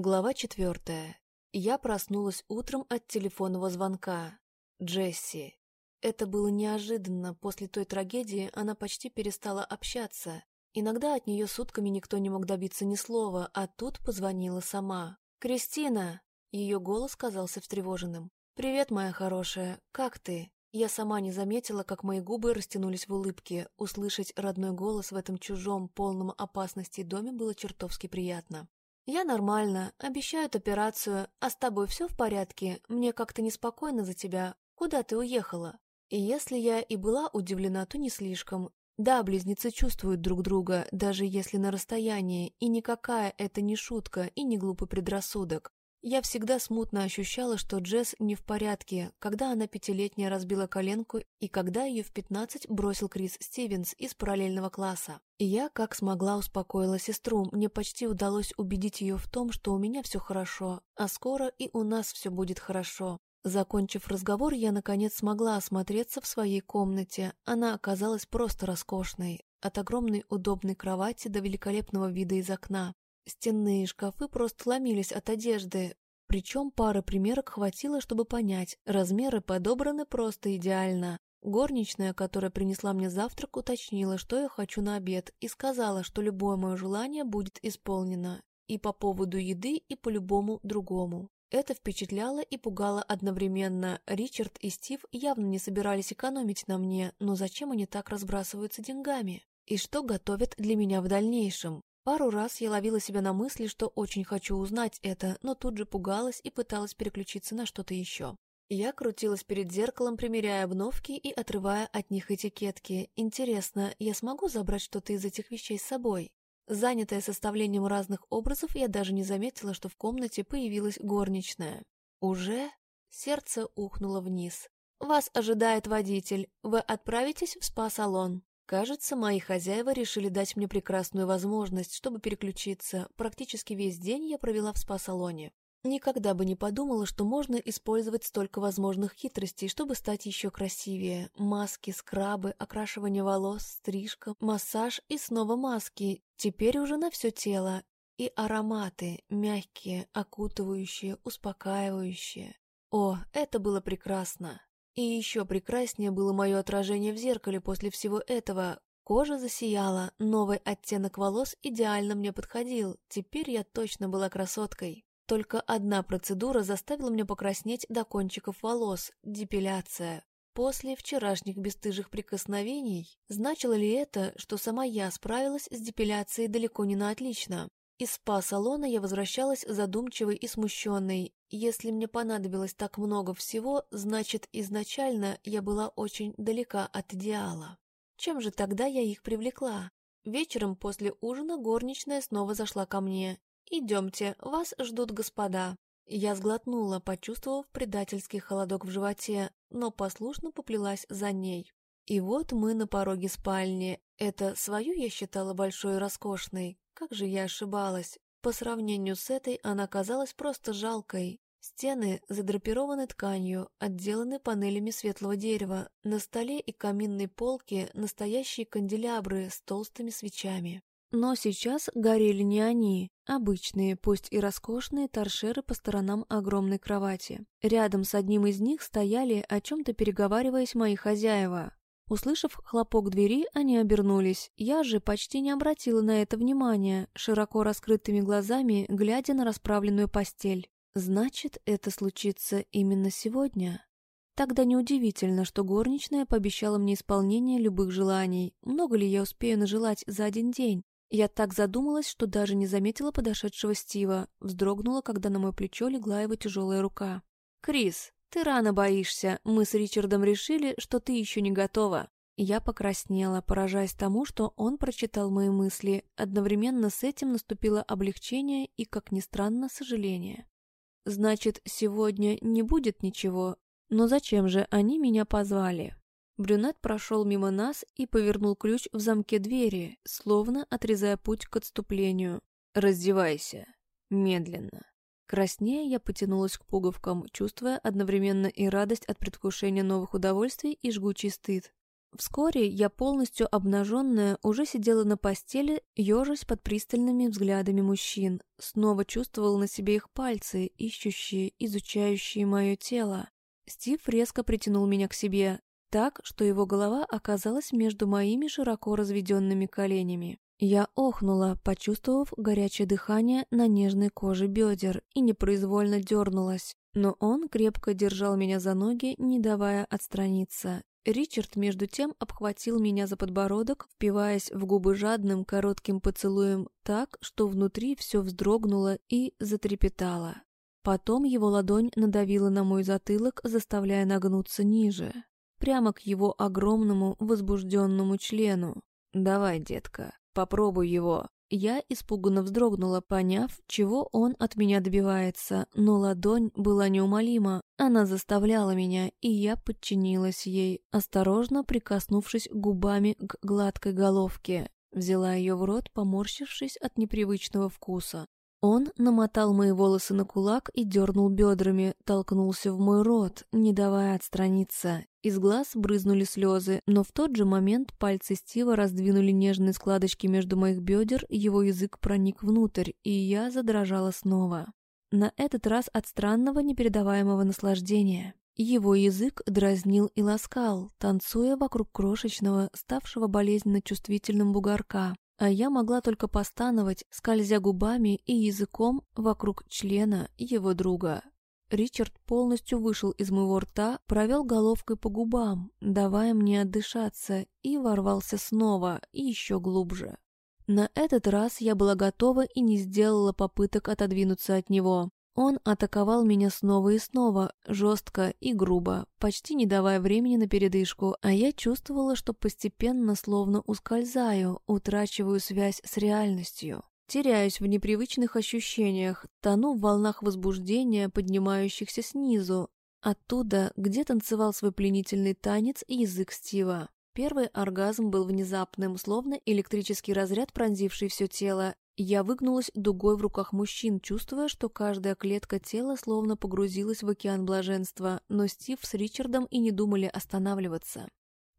Глава четвертая. Я проснулась утром от телефонного звонка. Джесси. Это было неожиданно. После той трагедии она почти перестала общаться. Иногда от нее сутками никто не мог добиться ни слова, а тут позвонила сама. «Кристина!» Ее голос казался встревоженным. «Привет, моя хорошая. Как ты?» Я сама не заметила, как мои губы растянулись в улыбке. Услышать родной голос в этом чужом, полном опасности доме было чертовски приятно. «Я нормально, обещают операцию, а с тобой все в порядке? Мне как-то неспокойно за тебя. Куда ты уехала?» И если я и была удивлена, то не слишком. Да, близнецы чувствуют друг друга, даже если на расстоянии, и никакая это не шутка и не глупый предрассудок. Я всегда смутно ощущала, что Джесс не в порядке, когда она пятилетняя разбила коленку и когда ее в пятнадцать бросил Крис Стивенс из параллельного класса. И я, как смогла, успокоила сестру, мне почти удалось убедить ее в том, что у меня все хорошо, а скоро и у нас все будет хорошо. Закончив разговор, я наконец смогла осмотреться в своей комнате. Она оказалась просто роскошной. От огромной удобной кровати до великолепного вида из окна. Стенные шкафы просто ломились от одежды, причем пары примерок хватило, чтобы понять, размеры подобраны просто идеально. Горничная, которая принесла мне завтрак, уточнила, что я хочу на обед, и сказала, что любое мое желание будет исполнено. И по поводу еды, и по любому другому. Это впечатляло и пугало одновременно. Ричард и Стив явно не собирались экономить на мне, но зачем они так разбрасываются деньгами? И что готовят для меня в дальнейшем? Пару раз я ловила себя на мысли, что очень хочу узнать это, но тут же пугалась и пыталась переключиться на что-то еще. Я крутилась перед зеркалом, примеряя обновки и отрывая от них этикетки. Интересно, я смогу забрать что-то из этих вещей с собой? Занятая составлением разных образов, я даже не заметила, что в комнате появилась горничная. Уже? Сердце ухнуло вниз. «Вас ожидает водитель. Вы отправитесь в спа-салон». Кажется, мои хозяева решили дать мне прекрасную возможность, чтобы переключиться. Практически весь день я провела в спа-салоне. Никогда бы не подумала, что можно использовать столько возможных хитростей, чтобы стать еще красивее. Маски, скрабы, окрашивание волос, стрижка, массаж и снова маски. Теперь уже на все тело. И ароматы, мягкие, окутывающие, успокаивающие. О, это было прекрасно. И еще прекраснее было мое отражение в зеркале после всего этого. Кожа засияла, новый оттенок волос идеально мне подходил. Теперь я точно была красоткой. Только одна процедура заставила меня покраснеть до кончиков волос – депиляция. После вчерашних бесстыжих прикосновений, значило ли это, что сама я справилась с депиляцией далеко не на отлично? Из спа-салона я возвращалась задумчивой и смущенной. Если мне понадобилось так много всего, значит, изначально я была очень далека от идеала. Чем же тогда я их привлекла? Вечером после ужина горничная снова зашла ко мне. «Идемте, вас ждут господа». Я сглотнула, почувствовав предательский холодок в животе, но послушно поплелась за ней. И вот мы на пороге спальни. Это свою я считала большой и роскошной, как же я ошибалась. По сравнению с этой она казалась просто жалкой. Стены задрапированы тканью, отделаны панелями светлого дерева. На столе и каминной полке настоящие канделябры с толстыми свечами. Но сейчас горели не они, обычные, пусть и роскошные торшеры по сторонам огромной кровати. Рядом с одним из них стояли, о чем-то переговариваясь мои хозяева. Услышав хлопок двери, они обернулись. Я же почти не обратила на это внимания, широко раскрытыми глазами, глядя на расправленную постель. Значит, это случится именно сегодня? Тогда неудивительно, что горничная пообещала мне исполнение любых желаний. Много ли я успею нажелать за один день? Я так задумалась, что даже не заметила подошедшего Стива, вздрогнула, когда на мое плечо легла его тяжелая рука. «Крис, «Ты рано боишься. Мы с Ричардом решили, что ты еще не готова». Я покраснела, поражаясь тому, что он прочитал мои мысли. Одновременно с этим наступило облегчение и, как ни странно, сожаление. «Значит, сегодня не будет ничего. Но зачем же они меня позвали?» Брюнет прошел мимо нас и повернул ключ в замке двери, словно отрезая путь к отступлению. «Раздевайся. Медленно». Краснея, я потянулась к пуговкам, чувствуя одновременно и радость от предвкушения новых удовольствий, и жгучий стыд. Вскоре я полностью обнаженная уже сидела на постели, ежась под пристальными взглядами мужчин. Снова чувствовала на себе их пальцы, ищущие, изучающие мое тело. Стив резко притянул меня к себе, так, что его голова оказалась между моими широко разведенными коленями. Я охнула, почувствовав горячее дыхание на нежной коже бедер, и непроизвольно дернулась. Но он крепко держал меня за ноги, не давая отстраниться. Ричард, между тем, обхватил меня за подбородок, впиваясь в губы жадным, коротким поцелуем так, что внутри все вздрогнуло и затрепетало. Потом его ладонь надавила на мой затылок, заставляя нагнуться ниже, прямо к его огромному возбужденному члену. «Давай, детка, попробуй его», я испуганно вздрогнула, поняв, чего он от меня добивается, но ладонь была неумолима. Она заставляла меня, и я подчинилась ей, осторожно прикоснувшись губами к гладкой головке. Взяла ее в рот, поморщившись от непривычного вкуса. Он намотал мои волосы на кулак и дернул бедрами, толкнулся в мой рот, не давая отстраниться. Из глаз брызнули слезы, но в тот же момент пальцы Стива раздвинули нежные складочки между моих бедер, его язык проник внутрь, и я задрожала снова. На этот раз от странного непередаваемого наслаждения. Его язык дразнил и ласкал, танцуя вокруг крошечного, ставшего болезненно чувствительным бугорка, а я могла только постановать, скользя губами и языком вокруг члена его друга. Ричард полностью вышел из моего рта, провел головкой по губам, давая мне отдышаться, и ворвался снова еще глубже. На этот раз я была готова и не сделала попыток отодвинуться от него. Он атаковал меня снова и снова, жестко и грубо, почти не давая времени на передышку, а я чувствовала, что постепенно словно ускользаю, утрачиваю связь с реальностью. Теряюсь в непривычных ощущениях, тону в волнах возбуждения, поднимающихся снизу, оттуда, где танцевал свой пленительный танец язык Стива. Первый оргазм был внезапным, словно электрический разряд, пронзивший все тело, я выгнулась дугой в руках мужчин, чувствуя, что каждая клетка тела словно погрузилась в океан блаженства, но Стив с Ричардом и не думали останавливаться.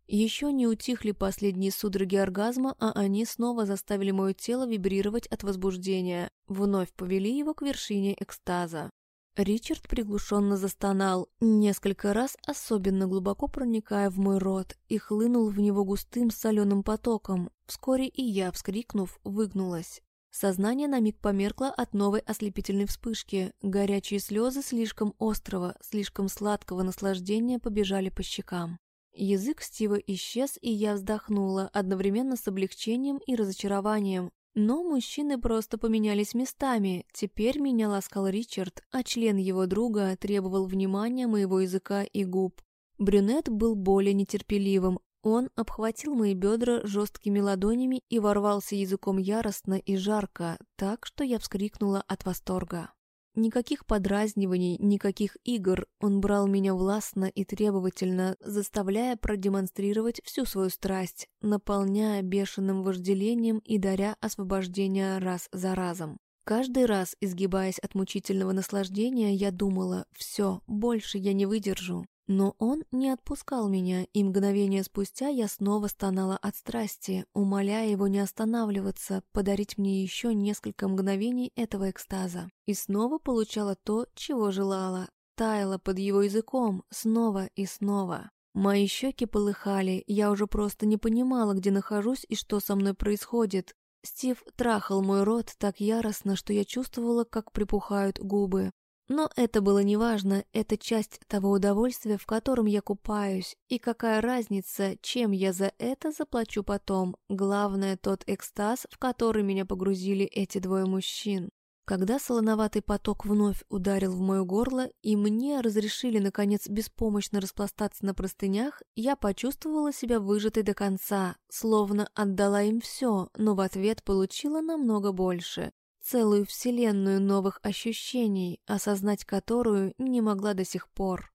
Еще не утихли последние судороги оргазма, а они снова заставили мое тело вибрировать от возбуждения, вновь повели его к вершине экстаза. Ричард приглушенно застонал, несколько раз особенно глубоко проникая в мой рот, и хлынул в него густым соленым потоком. Вскоре и я, вскрикнув, выгнулась. Сознание на миг померкло от новой ослепительной вспышки. Горячие слезы слишком острого, слишком сладкого наслаждения побежали по щекам. Язык Стива исчез, и я вздохнула, одновременно с облегчением и разочарованием. Но мужчины просто поменялись местами. Теперь меня ласкал Ричард, а член его друга требовал внимания моего языка и губ. Брюнет был более нетерпеливым, он обхватил мои бедра жесткими ладонями и ворвался языком яростно и жарко, так что я вскрикнула от восторга. Никаких подразниваний, никаких игр, он брал меня властно и требовательно, заставляя продемонстрировать всю свою страсть, наполняя бешеным вожделением и даря освобождение раз за разом. Каждый раз, изгибаясь от мучительного наслаждения, я думала, все, больше я не выдержу. Но он не отпускал меня, и мгновение спустя я снова стонала от страсти, умоляя его не останавливаться, подарить мне еще несколько мгновений этого экстаза. И снова получала то, чего желала, таяла под его языком снова и снова. Мои щеки полыхали, я уже просто не понимала, где нахожусь и что со мной происходит. Стив трахал мой рот так яростно, что я чувствовала, как припухают губы. Но это было неважно, это часть того удовольствия, в котором я купаюсь, и какая разница, чем я за это заплачу потом. Главное тот экстаз, в который меня погрузили эти двое мужчин. Когда солоноватый поток вновь ударил в мое горло, и мне разрешили, наконец, беспомощно распластаться на простынях, я почувствовала себя выжатой до конца, словно отдала им все, но в ответ получила намного больше целую вселенную новых ощущений, осознать которую не могла до сих пор.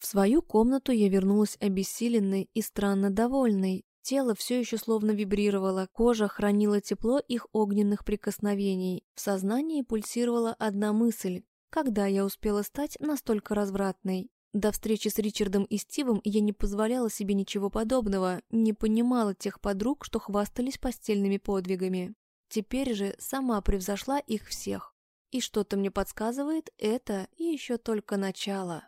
В свою комнату я вернулась обессиленной и странно довольной. Тело все еще словно вибрировало, кожа хранила тепло их огненных прикосновений. В сознании пульсировала одна мысль. Когда я успела стать настолько развратной? До встречи с Ричардом и Стивом я не позволяла себе ничего подобного, не понимала тех подруг, что хвастались постельными подвигами. Теперь же сама превзошла их всех. И что-то мне подсказывает, это еще только начало.